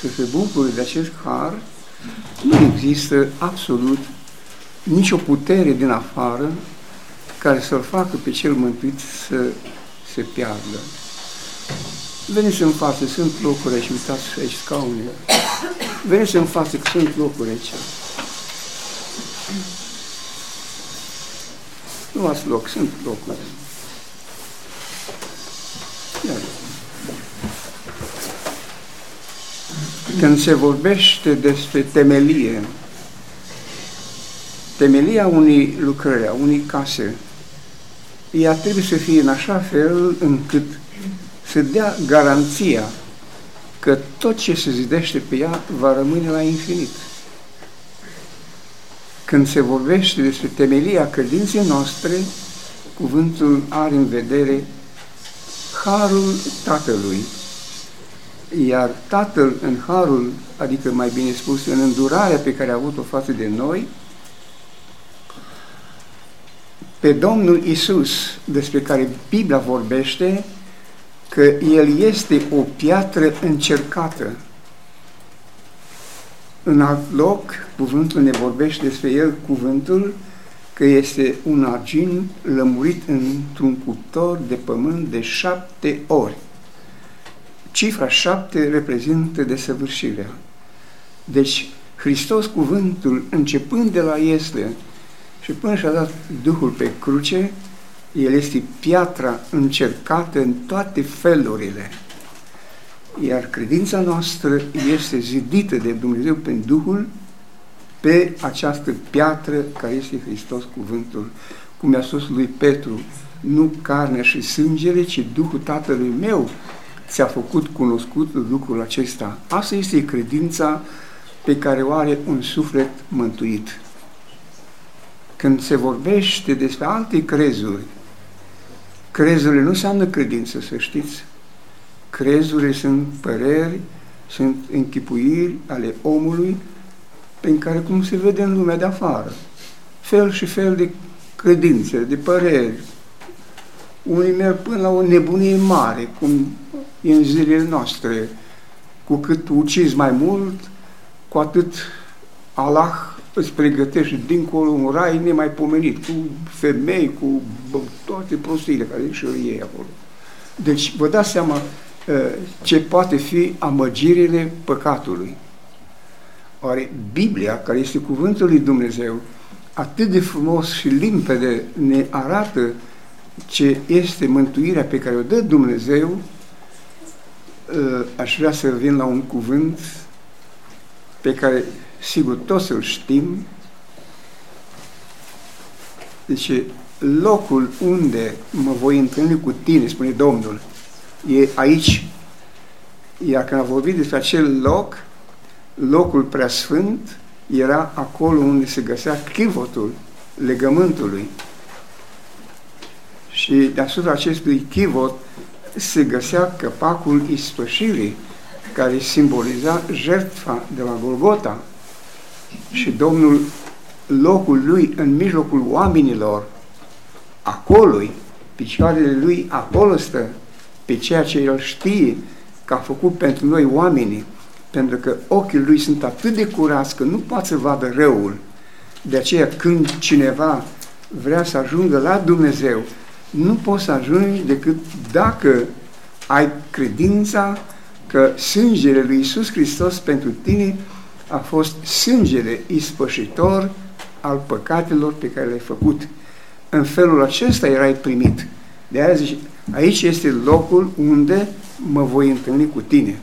să se bucure de acest har, nu există absolut nicio putere din afară care să-l facă pe cel mântuit să se piardă. Veniți în față, sunt locuri aici, uitați aici scaunele. Veniți în față, că sunt locuri aici. Nu ați loc, sunt locuri. Iar. Când se vorbește despre temelie, temelia unei lucrări, a unei case, ea trebuie să fie în așa fel încât să dea garanția că tot ce se zidește pe ea va rămâne la infinit. Când se vorbește despre temelia credinței noastre, cuvântul are în vedere harul Tatălui, iar Tatăl în harul, adică mai bine spus, în îndurarea pe care a avut-o față de noi, pe Domnul Isus, despre care Biblia vorbește, că El este o piatră încercată. În alt loc, cuvântul ne vorbește despre El, cuvântul, că este un argint lămurit într-un cuptor de pământ de șapte ori. Cifra șapte reprezintă desăvârșirea. Deci, Hristos cuvântul, începând de la este și până și-a dat Duhul pe cruce, el este piatra încercată în toate felurile. Iar credința noastră este zidită de Dumnezeu prin Duhul pe această piatră care este Hristos cuvântul. Cum i-a spus lui Petru, nu carnea și sângele, ci Duhul Tatălui meu ți-a făcut cunoscut lucrul acesta. Asta este credința pe care o are un suflet mântuit. Când se vorbește despre alte crezuri, Crezurile nu înseamnă credință, să știți. Crezurile sunt păreri, sunt închipuiri ale omului prin care cum se vede în lumea de afară. Fel și fel de credințe, de păreri. Unii merg până la o nebunie mare, cum e în zilele noastre. Cu cât ucizi mai mult, cu atât Allah îți pregătești dincolo un rai nemaipomenit, cu femei, cu toate prostiile care și ei acolo. Deci vă dați seama uh, ce poate fi amăgirile păcatului. Oare Biblia, care este cuvântul lui Dumnezeu, atât de frumos și limpede ne arată ce este mântuirea pe care o dă Dumnezeu, uh, aș vrea să vin la un cuvânt pe care sigur toți îl știm, deci locul unde mă voi întâlni cu tine, spune Domnul, e aici. Iar când a vorbit despre acel loc, locul preasfânt era acolo unde se găsea chivotul legământului. Și deasupra acestui chivot se găsea căpacul ispășirii, care simboliza jertfa de la Golgota și Domnul locul lui în mijlocul oamenilor, acolo picioarele lui acolo stă, pe ceea ce el știe că a făcut pentru noi oamenii, pentru că ochii lui sunt atât de curați că nu poate să vadă răul. De aceea când cineva vrea să ajungă la Dumnezeu, nu poți să ajungi decât dacă ai credința că sângele lui Isus Hristos pentru tine a fost sângele ispășitor al păcatelor pe care le-ai făcut. În felul acesta erai primit. De aia zice, aici este locul unde mă voi întâlni cu tine.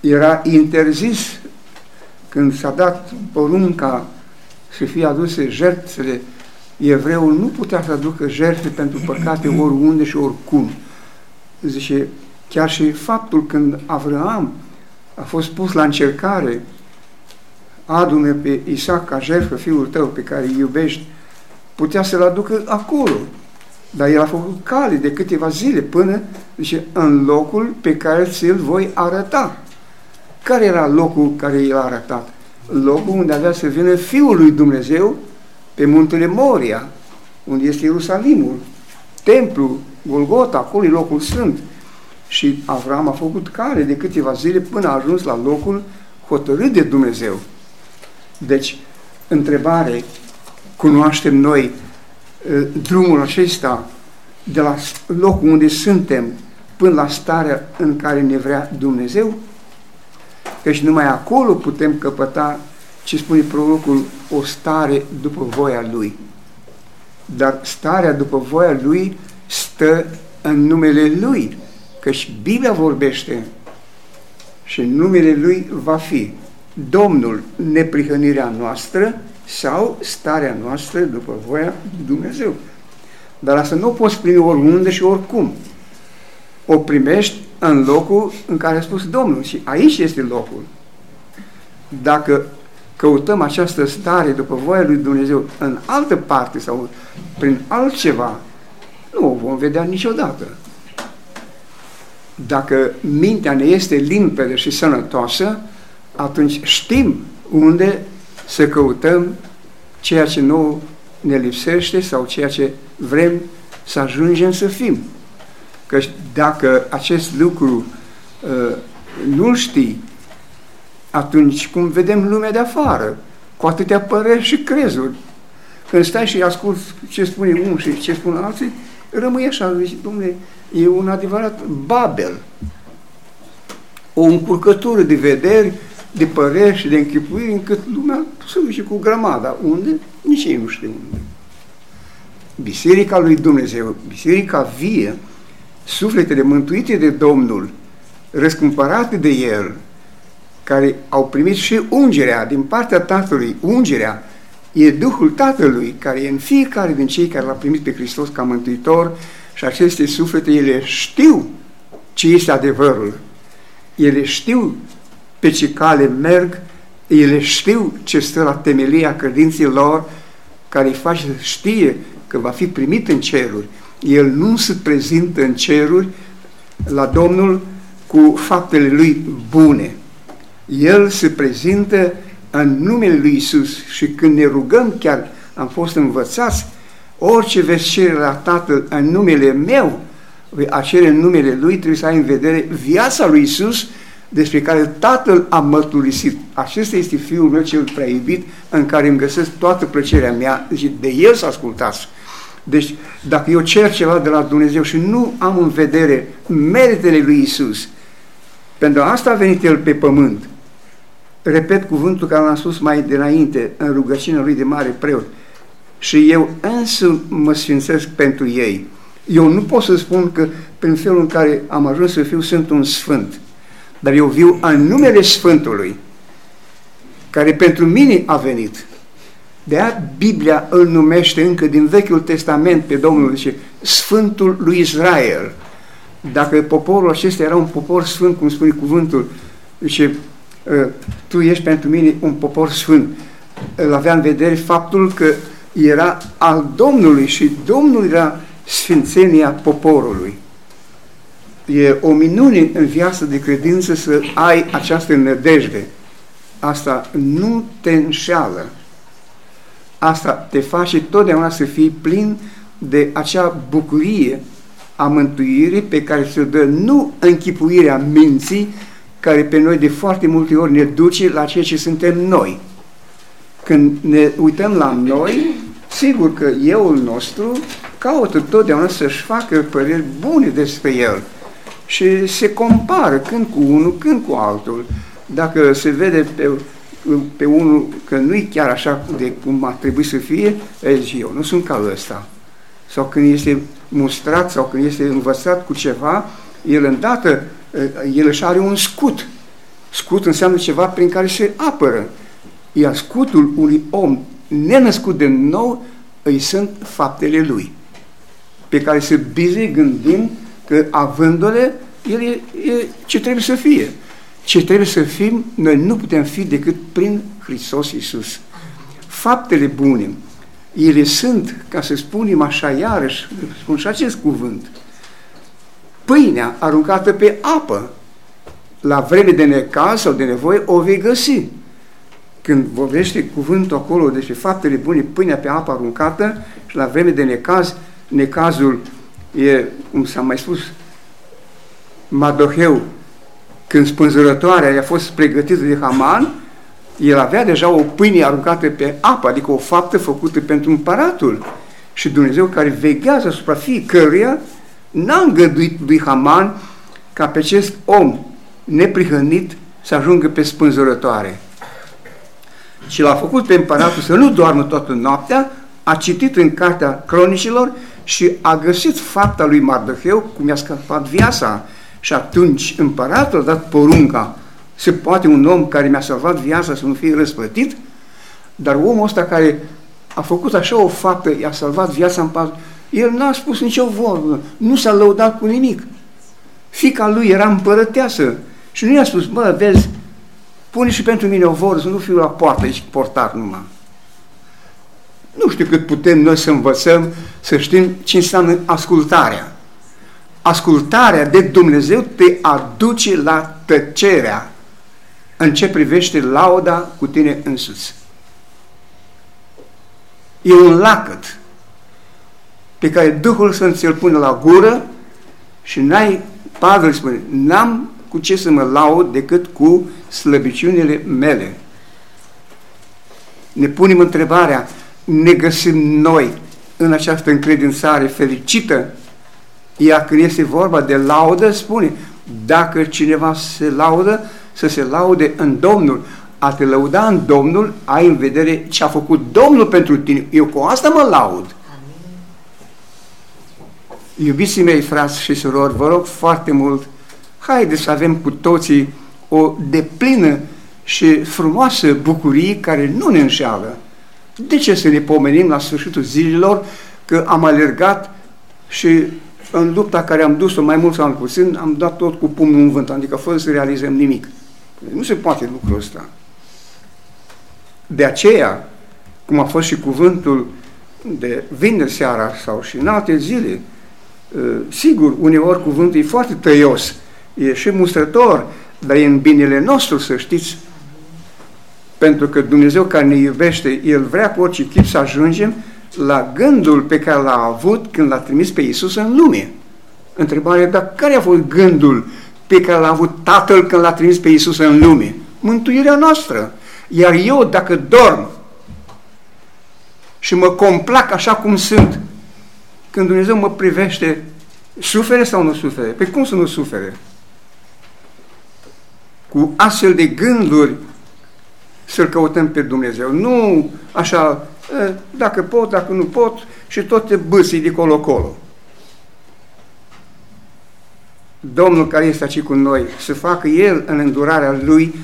Era interzis când s-a dat porunca să fie aduse jertfele, evreul nu putea să aducă jertfe pentru păcate oriunde și oricum. Zice, chiar și faptul când Avram a fost pus la încercare, adune pe Isaac ca jertfă fiul tău pe care îl iubești, putea să-l aducă acolo. Dar el a făcut cale de câteva zile până, zice, în locul pe care ți-l voi arăta. Care era locul care el a arătat? Locul unde avea să vină Fiul lui Dumnezeu pe muntele Moria, unde este Ierusalimul, templu, Golgota, acolo e locul sfânt. Și Avram a făcut cale de câteva zile până a ajuns la locul hotărât de Dumnezeu. Deci, întrebare, cunoaștem noi uh, drumul acesta de la locul unde suntem până la starea în care ne vrea Dumnezeu? Căci numai acolo putem căpăta, ce spune prorocul, o stare după voia Lui. Dar starea după voia Lui stă în numele Lui, căci Biblia vorbește și numele Lui va fi Domnul neprihănirea noastră sau starea noastră după voia Dumnezeu. Dar asta nu o poți primi oriunde și oricum. O primești în locul în care a spus Domnul și aici este locul. Dacă căutăm această stare după voia lui Dumnezeu în altă parte sau prin altceva, nu o vom vedea niciodată. Dacă mintea ne este limpede și sănătoasă, atunci știm unde să căutăm ceea ce nu ne lipsește sau ceea ce vrem să ajungem să fim. Că dacă acest lucru uh, nu știi, atunci cum vedem lumea de afară, cu atâtea păreri și crezuri, când stai și asculți ce spune unul și ce spun alții, rămâi așa, zici, domnule, e un adevărat Babel. O încurcătură de vederi, de păreri și de închipuiri, încât lumea se duce cu grămada. Unde? Nici ei nu știu unde. Biserica lui Dumnezeu, biserica vie, sufletele mântuite de Domnul, răscumpărate de El, care au primit și ungerea din partea Tatălui, ungerea e Duhul Tatălui care e în fiecare din cei care l-au primit pe Hristos ca Mântuitor și aceste suflete, ele știu ce este adevărul. Ele știu pe ce cale merg, ele știu ce stă la temelia credinței lor, care îi face să știe că va fi primit în ceruri. El nu se prezintă în ceruri la Domnul cu faptele lui bune. El se prezintă în numele lui Isus și când ne rugăm, chiar am fost învățați, orice veți cere la Tatăl în numele meu, a cere în numele Lui, trebuie să ai în vedere viața lui Isus despre care Tatăl a mărturisit. Acesta este Fiul meu cel prea iubit, în care îmi găsesc toată plăcerea mea, deci de El să ascultați. Deci, dacă eu cer ceva de la Dumnezeu și nu am în vedere meritele lui Isus, pentru asta a venit El pe pământ, repet cuvântul care l-am spus mai dinainte în rugăciunea lui de mare preot, și eu însă mă sfințesc pentru ei. Eu nu pot să spun că prin felul în care am ajuns să fiu sunt un sfânt, dar eu viu în numele Sfântului, care pentru mine a venit. De aia Biblia îl numește încă din Vechiul Testament pe Domnul, zice, Sfântul lui Israel. Dacă poporul acesta era un popor sfânt, cum spune cuvântul, zice, ă, tu ești pentru mine un popor sfânt. Îl avea în vedere faptul că era al Domnului și Domnul era sfințenia poporului. E o minune în viața de credință să ai această nădejde. Asta nu te înșeală. Asta te face totdeauna să fii plin de acea bucurie a mântuirii pe care se dă nu închipuirea minții, care pe noi de foarte multe ori ne duce la ceea ce suntem noi. Când ne uităm la noi, sigur că euul nostru caută totdeauna să-și facă păreri bune despre el și se compară când cu unul, când cu altul. Dacă se vede pe, pe unul că nu-i chiar așa de cum ar trebui să fie, zice, eu nu sunt ca ăsta. Sau când este mustrat sau când este învățat cu ceva, el îndată, el își are un scut. Scut înseamnă ceva prin care se apără. Iar scutul unui om nenăscut de nou îi sunt faptele lui, pe care se bize gândind că avându-le, el e, e ce trebuie să fie. Ce trebuie să fim, noi nu putem fi decât prin Hristos Iisus. Faptele bune, ele sunt, ca să spunem așa iarăși, spun și acest cuvânt, pâinea aruncată pe apă, la vreme de necaz sau de nevoie, o vei găsi. Când vorbește cuvântul acolo despre faptele bune, pâinea pe apă aruncată și la vreme de necaz, necazul e, cum s-a mai spus, Madoheu, când spânzurătoarea i-a fost pregătită de Haman, el avea deja o pâine aruncată pe apă, adică o faptă făcută pentru împăratul. Și Dumnezeu care veghează asupra fiecăruia, n-a îngăduit lui Haman ca pe acest om neprihănit să ajungă pe spânzurătoare. Și l-a făcut pe împăratul să nu doarmă toată noaptea, a citit în cartea cronicilor și a găsit fapta lui Mardoheu cum i-a scăpat viața. Și atunci împăratul a dat porunca se poate un om care mi-a salvat viața să nu fie răsplătit? Dar omul ăsta care a făcut așa o faptă, i-a salvat viața în pas, el n-a spus nicio vorbă, nu s-a lăudat cu nimic. Fica lui era împărăteasă și nu i-a spus, bă, vezi, pune și pentru mine o vorbă, să nu fiu la poartă aici, portar numai. Nu știu cât putem noi să învățăm, să știm ce înseamnă ascultarea. Ascultarea de Dumnezeu te aduce la tăcerea în ce privește lauda cu tine însuți. E un lacăt pe care Duhul să ți-l pune la gură și n-ai, Pavel spune, n-am cu ce să mă laud decât cu slăbiciunile mele. Ne punem întrebarea, ne găsim noi în această încredințare fericită? Ea când este vorba de laudă, spune, dacă cineva se laudă, să se laude în Domnul. A te lăuda în Domnul, ai în vedere ce a făcut Domnul pentru tine. Eu cu asta mă laud. Iubiții mei, frați și surori, vă rog foarte mult, haideți să avem cu toții o deplină și frumoasă bucurie care nu ne înșeală. De ce să ne pomenim la sfârșitul zilelor că am alergat și în lupta care am dus-o mai mult sau mai puțin, am dat tot cu pumnul în vânt, adică fără să realizăm nimic. Nu se poate lucrul ăsta. De aceea, cum a fost și cuvântul de vineri seara sau și în alte zile, ă, sigur, uneori cuvântul e foarte tăios, e și mustrător, dar e în binele nostru, să știți, pentru că Dumnezeu care ne iubește, El vrea cu orice chip să ajungem la gândul pe care l-a avut când l-a trimis pe Iisus în lume. Întrebarea, dar care a fost gândul pe care l-a avut Tatăl când l-a trimis pe Iisus în lume. Mântuirea noastră. Iar eu, dacă dorm și mă complac așa cum sunt, când Dumnezeu mă privește, sufere sau nu sufere? Pe cum să nu sufere? Cu astfel de gânduri să-L căutăm pe Dumnezeu. Nu așa, dacă pot, dacă nu pot, și tot te bâsii de colo-colo. Domnul care este aici cu noi, să facă El în îndurarea Lui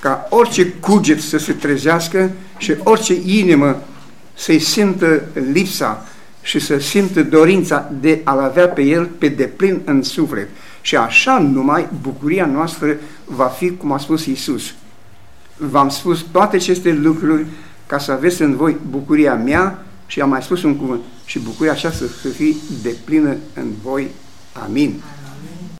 ca orice cuget să se trezească și orice inimă să-i simtă lipsa și să simtă dorința de a-L avea pe El pe deplin în suflet. Și așa numai bucuria noastră va fi, cum a spus Iisus. V-am spus toate aceste lucruri ca să aveți în voi bucuria mea și am mai spus un cuvânt și bucuria aceasta să fie deplină în voi. Amin.